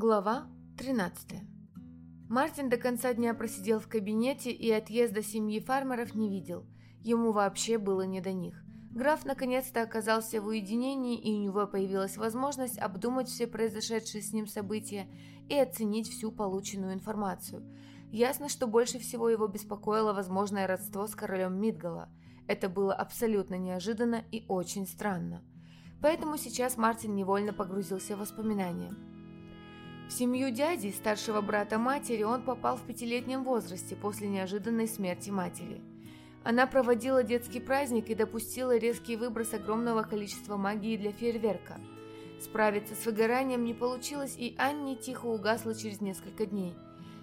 Глава 13 Мартин до конца дня просидел в кабинете и отъезда семьи фармеров не видел. Ему вообще было не до них. Граф наконец-то оказался в уединении, и у него появилась возможность обдумать все произошедшие с ним события и оценить всю полученную информацию. Ясно, что больше всего его беспокоило возможное родство с королем Мидгала. Это было абсолютно неожиданно и очень странно. Поэтому сейчас Мартин невольно погрузился в воспоминания. В семью дяди, старшего брата матери, он попал в пятилетнем возрасте после неожиданной смерти матери. Она проводила детский праздник и допустила резкий выброс огромного количества магии для фейерверка. Справиться с выгоранием не получилось, и Анни тихо угасла через несколько дней.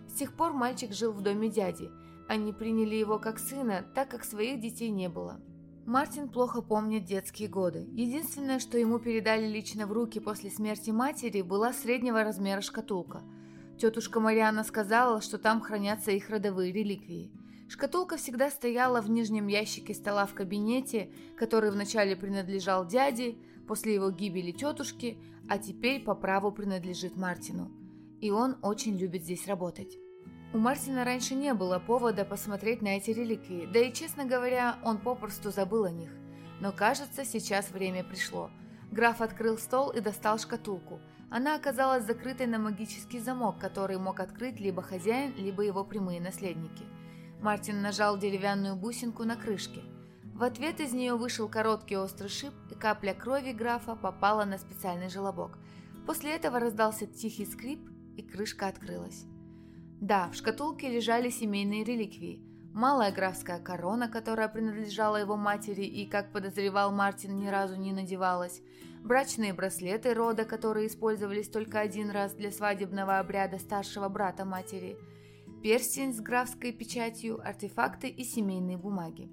С тех пор мальчик жил в доме дяди. Они приняли его как сына, так как своих детей не было. Мартин плохо помнит детские годы. Единственное, что ему передали лично в руки после смерти матери, была среднего размера шкатулка. Тетушка Мариана сказала, что там хранятся их родовые реликвии. Шкатулка всегда стояла в нижнем ящике стола в кабинете, который вначале принадлежал дяде, после его гибели тетушке, а теперь по праву принадлежит Мартину. И он очень любит здесь работать. У Мартина раньше не было повода посмотреть на эти реликвии, да и, честно говоря, он попросту забыл о них. Но кажется, сейчас время пришло. Граф открыл стол и достал шкатулку. Она оказалась закрытой на магический замок, который мог открыть либо хозяин, либо его прямые наследники. Мартин нажал деревянную бусинку на крышке. В ответ из нее вышел короткий острый шип, и капля крови графа попала на специальный желобок. После этого раздался тихий скрип, и крышка открылась. Да, в шкатулке лежали семейные реликвии. Малая графская корона, которая принадлежала его матери и, как подозревал Мартин, ни разу не надевалась. Брачные браслеты рода, которые использовались только один раз для свадебного обряда старшего брата матери. Перстень с графской печатью, артефакты и семейные бумаги.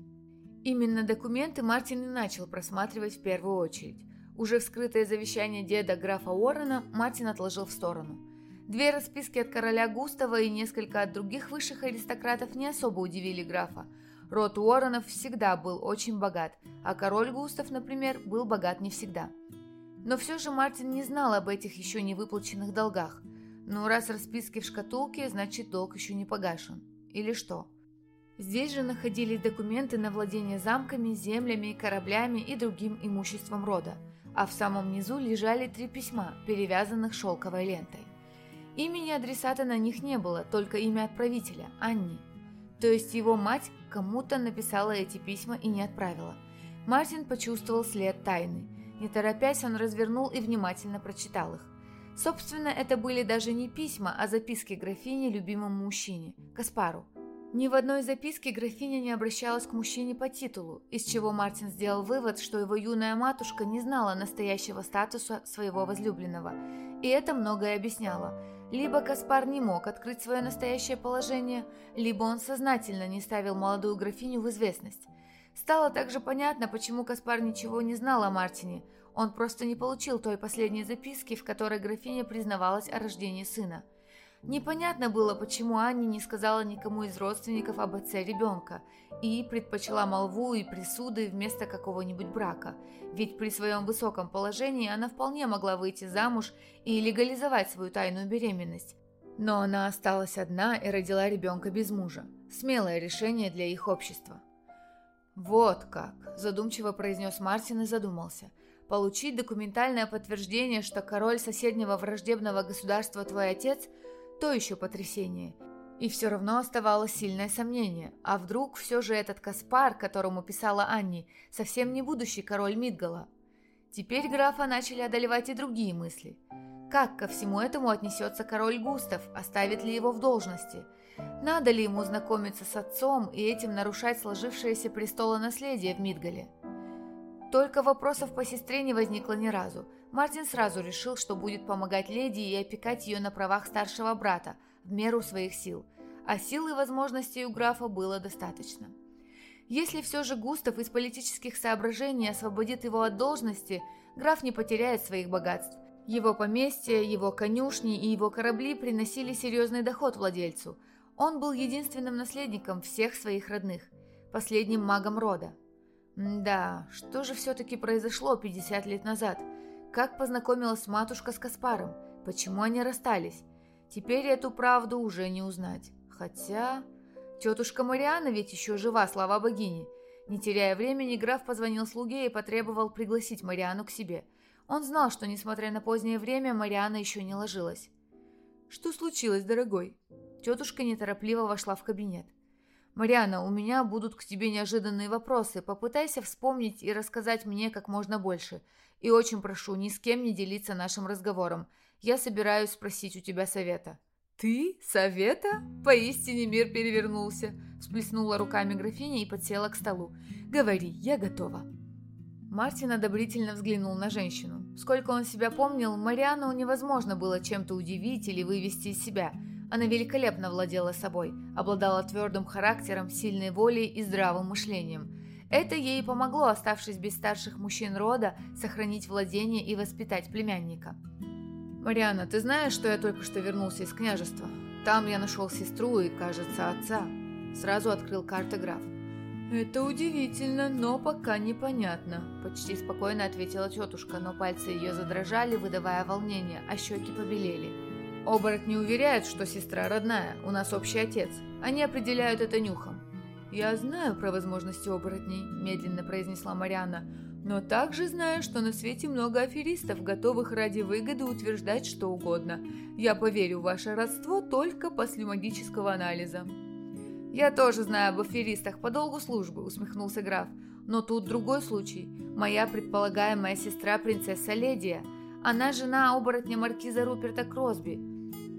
Именно документы Мартин и начал просматривать в первую очередь. Уже вскрытое завещание деда графа Уоррена Мартин отложил в сторону – Две расписки от короля Густава и несколько от других высших аристократов не особо удивили графа. Род Уорренов всегда был очень богат, а король Густав, например, был богат не всегда. Но все же Мартин не знал об этих еще не выплаченных долгах. Ну, раз расписки в шкатулке, значит долг еще не погашен. Или что? Здесь же находились документы на владение замками, землями, кораблями и другим имуществом рода, а в самом низу лежали три письма, перевязанных шелковой лентой. Имени адресата на них не было, только имя отправителя – Анни. То есть его мать кому-то написала эти письма и не отправила. Мартин почувствовал след тайны. Не торопясь, он развернул и внимательно прочитал их. Собственно, это были даже не письма, а записки графини любимому мужчине – Каспару. Ни в одной записке графиня не обращалась к мужчине по титулу, из чего Мартин сделал вывод, что его юная матушка не знала настоящего статуса своего возлюбленного, и это многое объясняло. Либо Каспар не мог открыть свое настоящее положение, либо он сознательно не ставил молодую графиню в известность. Стало также понятно, почему Каспар ничего не знал о Мартине. Он просто не получил той последней записки, в которой графиня признавалась о рождении сына. Непонятно было, почему Анни не сказала никому из родственников об отце ребенка и предпочла молву и присуды вместо какого-нибудь брака, ведь при своем высоком положении она вполне могла выйти замуж и легализовать свою тайную беременность. Но она осталась одна и родила ребенка без мужа. Смелое решение для их общества. «Вот как», – задумчиво произнес Мартин и задумался. «Получить документальное подтверждение, что король соседнего враждебного государства твой отец – то еще потрясение. И все равно оставалось сильное сомнение. А вдруг все же этот Каспар, которому писала Анни, совсем не будущий король Мидгала? Теперь графа начали одолевать и другие мысли. Как ко всему этому отнесется король Густав, оставит ли его в должности? Надо ли ему знакомиться с отцом и этим нарушать сложившееся престолонаследие в Мидгале? Только вопросов по сестре не возникло ни разу. Мартин сразу решил, что будет помогать леди и опекать ее на правах старшего брата, в меру своих сил. А сил и возможностей у графа было достаточно. Если все же Густав из политических соображений освободит его от должности, граф не потеряет своих богатств. Его поместье, его конюшни и его корабли приносили серьезный доход владельцу. Он был единственным наследником всех своих родных, последним магом рода. Да, что же все-таки произошло 50 лет назад? Как познакомилась матушка с Каспаром? Почему они расстались? Теперь эту правду уже не узнать. Хотя... Тетушка Мариана ведь еще жива, слава богине. Не теряя времени, граф позвонил слуге и потребовал пригласить Мариану к себе. Он знал, что, несмотря на позднее время, Мариана еще не ложилась. «Что случилось, дорогой?» Тетушка неторопливо вошла в кабинет. «Мариана, у меня будут к тебе неожиданные вопросы. Попытайся вспомнить и рассказать мне как можно больше. И очень прошу, ни с кем не делиться нашим разговором. Я собираюсь спросить у тебя совета». «Ты? Совета?» Поистине мир перевернулся. Всплеснула руками графиня и подсела к столу. «Говори, я готова». Мартин одобрительно взглянул на женщину. Сколько он себя помнил, Мариану невозможно было чем-то удивить или вывести из себя. Она великолепно владела собой, обладала твердым характером, сильной волей и здравым мышлением. Это ей помогло, оставшись без старших мужчин рода, сохранить владение и воспитать племянника. «Мариана, ты знаешь, что я только что вернулся из княжества? Там я нашел сестру и, кажется, отца». Сразу открыл карты граф. «Это удивительно, но пока непонятно», – почти спокойно ответила тетушка, но пальцы ее задрожали, выдавая волнение, а щеки побелели. «Оборотни уверяют, что сестра родная, у нас общий отец. Они определяют это нюхом». «Я знаю про возможности оборотней», – медленно произнесла Мариана, но также знаю, что на свете много аферистов, готовых ради выгоды утверждать что угодно. Я поверю в ваше родство только после магического анализа». «Я тоже знаю об аферистах по долгу службы», — усмехнулся граф. «Но тут другой случай. Моя предполагаемая сестра принцесса Ледия. Она жена оборотня маркиза Руперта Кросби.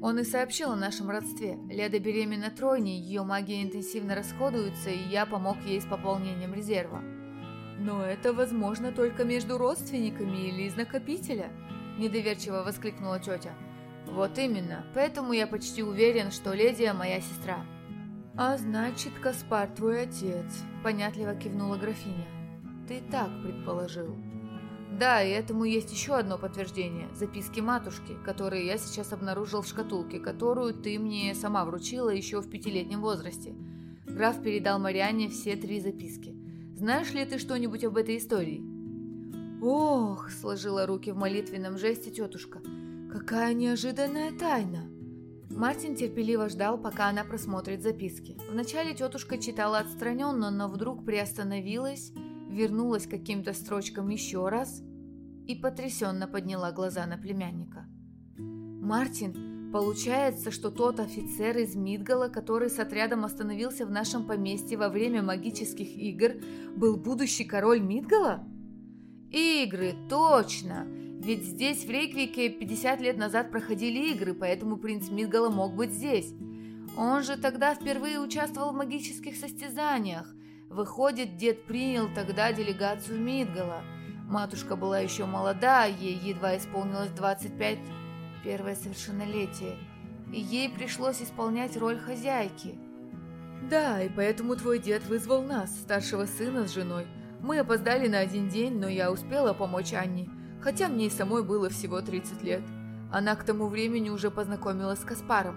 Он и сообщил о нашем родстве. Леда беременна тройней, ее магия интенсивно расходуется, и я помог ей с пополнением резерва». «Но это возможно только между родственниками или из накопителя», – недоверчиво воскликнула тетя. «Вот именно, поэтому я почти уверен, что Ледия моя сестра». «А значит, Каспар твой отец», – понятливо кивнула графиня. «Ты так предположил». «Да, и этому есть еще одно подтверждение – записки матушки, которые я сейчас обнаружил в шкатулке, которую ты мне сама вручила еще в пятилетнем возрасте». Граф передал Марианне все три записки. Знаешь ли ты что-нибудь об этой истории?» «Ох!» – сложила руки в молитвенном жесте тетушка. «Какая неожиданная тайна!» Мартин терпеливо ждал, пока она просмотрит записки. Вначале тетушка читала отстраненно, но вдруг приостановилась, вернулась к каким-то строчкам еще раз и потрясенно подняла глаза на племянника. «Мартин, Получается, что тот офицер из Мидгала, который с отрядом остановился в нашем поместье во время магических игр, был будущий король Мидгала? Игры, точно! Ведь здесь, в Рейквике, 50 лет назад проходили игры, поэтому принц Мидгала мог быть здесь. Он же тогда впервые участвовал в магических состязаниях. Выходит, дед принял тогда делегацию Мидгала. Матушка была еще молода, ей едва исполнилось 25 первое совершеннолетие, и ей пришлось исполнять роль хозяйки. Да, и поэтому твой дед вызвал нас, старшего сына с женой. Мы опоздали на один день, но я успела помочь Анне, хотя мне и самой было всего 30 лет. Она к тому времени уже познакомилась с Каспаром.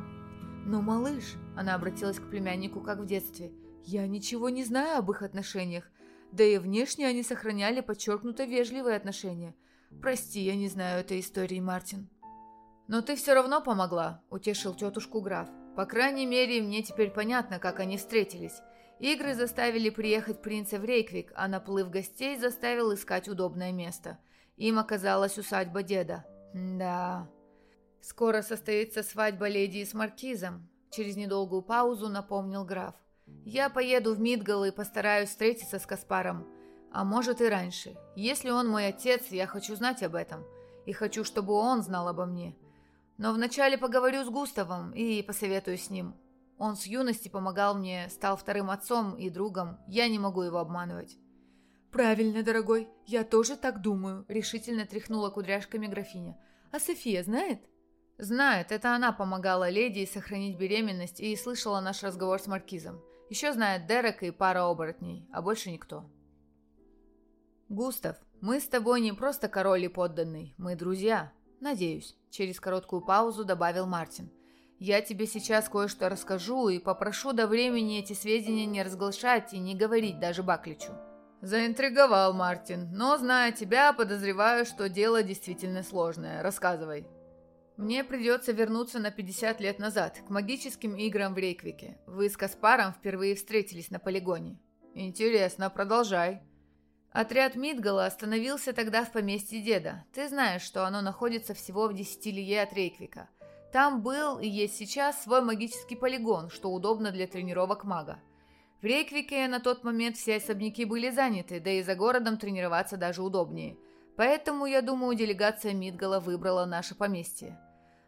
Но, малыш, она обратилась к племяннику, как в детстве, я ничего не знаю об их отношениях, да и внешне они сохраняли подчеркнуто вежливые отношения. Прости, я не знаю этой истории, Мартин. «Но ты все равно помогла», – утешил тетушку граф. «По крайней мере, мне теперь понятно, как они встретились. Игры заставили приехать принца в Рейквик, а наплыв гостей заставил искать удобное место. Им оказалась усадьба деда. Да. Скоро состоится свадьба леди с маркизом. Через недолгую паузу напомнил граф. Я поеду в Мидгал и постараюсь встретиться с Каспаром. А может и раньше. Если он мой отец, я хочу знать об этом. И хочу, чтобы он знал обо мне. Но вначале поговорю с Густавом и посоветую с ним. Он с юности помогал мне, стал вторым отцом и другом. Я не могу его обманывать». «Правильно, дорогой, я тоже так думаю», — решительно тряхнула кудряшками графиня. «А София знает?» «Знает. Это она помогала леди сохранить беременность и слышала наш разговор с Маркизом. Еще знает Дерек и пара оборотней, а больше никто». «Густав, мы с тобой не просто король и подданный, мы друзья. Надеюсь», – через короткую паузу добавил Мартин. «Я тебе сейчас кое-что расскажу и попрошу до времени эти сведения не разглашать и не говорить даже Бакличу». «Заинтриговал Мартин, но, зная тебя, подозреваю, что дело действительно сложное. Рассказывай». Мне придется вернуться на 50 лет назад, к магическим играм в Рейквике. Вы с Каспаром впервые встретились на полигоне. Интересно, продолжай. Отряд Мидгала остановился тогда в поместье деда. Ты знаешь, что оно находится всего в 10 лие от Рейквика. Там был и есть сейчас свой магический полигон, что удобно для тренировок мага. В Рейквике на тот момент все особняки были заняты, да и за городом тренироваться даже удобнее. Поэтому, я думаю, делегация Мидгала выбрала наше поместье.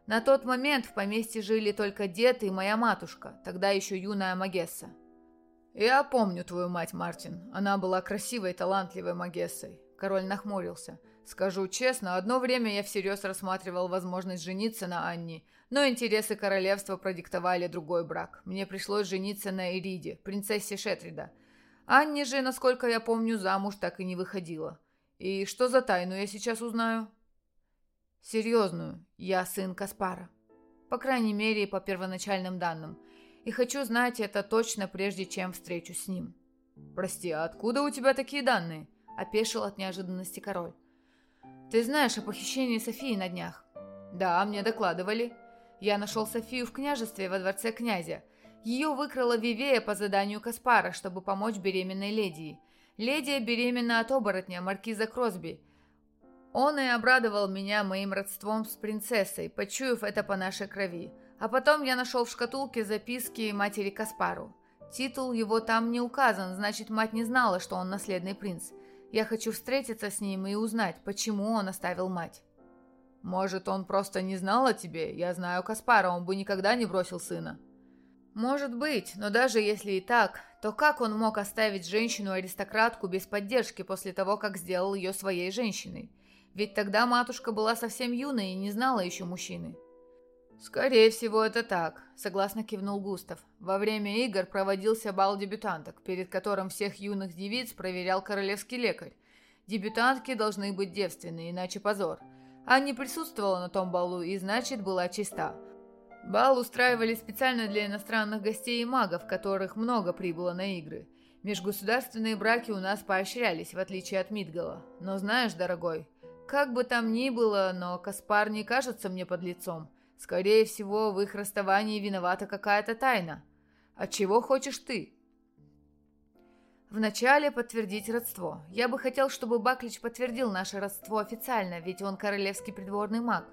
На тот момент в поместье жили только дед и моя матушка, тогда еще юная Магесса. «Я помню твою мать, Мартин. Она была красивой, талантливой Магессой». Король нахмурился. «Скажу честно, одно время я всерьез рассматривал возможность жениться на Анне, но интересы королевства продиктовали другой брак. Мне пришлось жениться на Ириде, принцессе Шетрида. Анне же, насколько я помню, замуж так и не выходила. И что за тайну я сейчас узнаю?» Серьезную. Я сын Каспара. По крайней мере, по первоначальным данным. И хочу знать это точно, прежде чем встречусь с ним. Прости, а откуда у тебя такие данные? Опешил от неожиданности король. Ты знаешь о похищении Софии на днях? Да, мне докладывали. Я нашел Софию в княжестве во дворце князя. Ее выкрала Вивея по заданию Каспара, чтобы помочь беременной леди. Леди беременна от оборотня, маркиза Кросби. Он и обрадовал меня моим родством с принцессой, почуяв это по нашей крови. А потом я нашел в шкатулке записки матери Каспару. Титул его там не указан, значит, мать не знала, что он наследный принц. Я хочу встретиться с ним и узнать, почему он оставил мать. Может, он просто не знал о тебе? Я знаю Каспара, он бы никогда не бросил сына. Может быть, но даже если и так, то как он мог оставить женщину-аристократку без поддержки после того, как сделал ее своей женщиной? Ведь тогда матушка была совсем юной и не знала еще мужчины. «Скорее всего, это так», — согласно кивнул Густав. Во время игр проводился бал дебютанток, перед которым всех юных девиц проверял королевский лекарь. Дебютантки должны быть девственны, иначе позор. Анни присутствовала на том балу и, значит, была чиста. Бал устраивали специально для иностранных гостей и магов, которых много прибыло на игры. Межгосударственные браки у нас поощрялись, в отличие от Мидгала. Но знаешь, дорогой, как бы там ни было, но Каспар не кажется мне под лицом. Скорее всего, в их расставании виновата какая-то тайна. А чего хочешь ты? Вначале подтвердить родство. Я бы хотел, чтобы Баклич подтвердил наше родство официально, ведь он королевский придворный маг.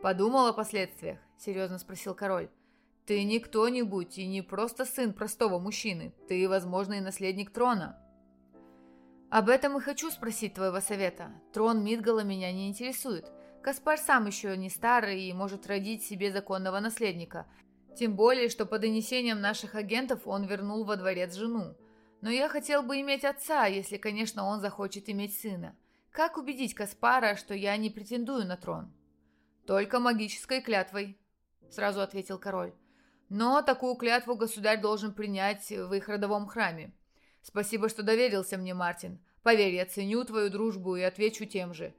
Подумал о последствиях? Серьезно спросил король. Ты не кто-нибудь и не просто сын простого мужчины. Ты возможный наследник трона. «Об этом и хочу спросить твоего совета. Трон Мидгала меня не интересует. Каспар сам еще не старый и может родить себе законного наследника. Тем более, что по донесениям наших агентов он вернул во дворец жену. Но я хотел бы иметь отца, если, конечно, он захочет иметь сына. Как убедить Каспара, что я не претендую на трон?» «Только магической клятвой», — сразу ответил король. «Но такую клятву государь должен принять в их родовом храме. Спасибо, что доверился мне, Мартин. Поверь, я ценю твою дружбу и отвечу тем же.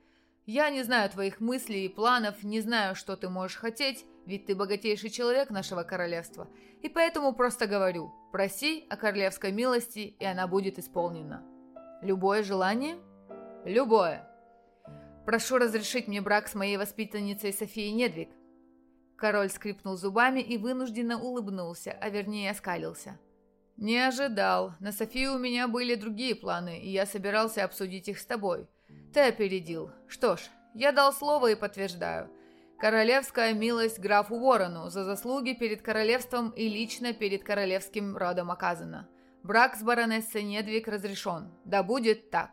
Я не знаю твоих мыслей и планов, не знаю, что ты можешь хотеть, ведь ты богатейший человек нашего королевства, и поэтому просто говорю, проси о королевской милости, и она будет исполнена. Любое желание? Любое. Прошу разрешить мне брак с моей воспитанницей Софией Недвиг. Король скрипнул зубами и вынужденно улыбнулся, а вернее оскалился. «Не ожидал. На Софию у меня были другие планы, и я собирался обсудить их с тобой. Ты опередил. Что ж, я дал слово и подтверждаю. Королевская милость графу Ворону за заслуги перед королевством и лично перед королевским родом оказана. Брак с баронессой Недвиг разрешен. Да будет так».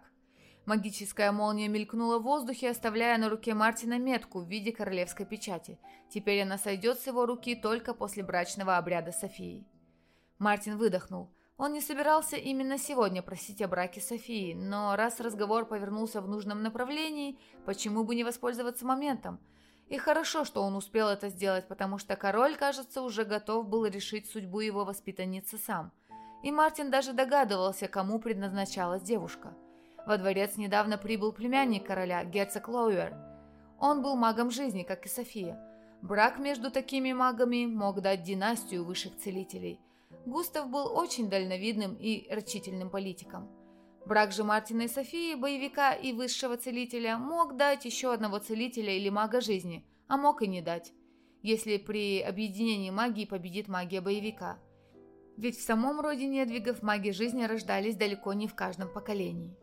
Магическая молния мелькнула в воздухе, оставляя на руке Мартина метку в виде королевской печати. Теперь она сойдет с его руки только после брачного обряда Софии. Мартин выдохнул. Он не собирался именно сегодня просить о браке Софии, но раз разговор повернулся в нужном направлении, почему бы не воспользоваться моментом? И хорошо, что он успел это сделать, потому что король, кажется, уже готов был решить судьбу его воспитанницы сам. И Мартин даже догадывался, кому предназначалась девушка. Во дворец недавно прибыл племянник короля, герцог Лоуэр. Он был магом жизни, как и София. Брак между такими магами мог дать династию высших целителей – Густав был очень дальновидным и рачительным политиком. Брак же Мартина и Софии, боевика и высшего целителя, мог дать еще одного целителя или мага жизни, а мог и не дать, если при объединении магии победит магия боевика. Ведь в самом роде недвигов маги жизни рождались далеко не в каждом поколении.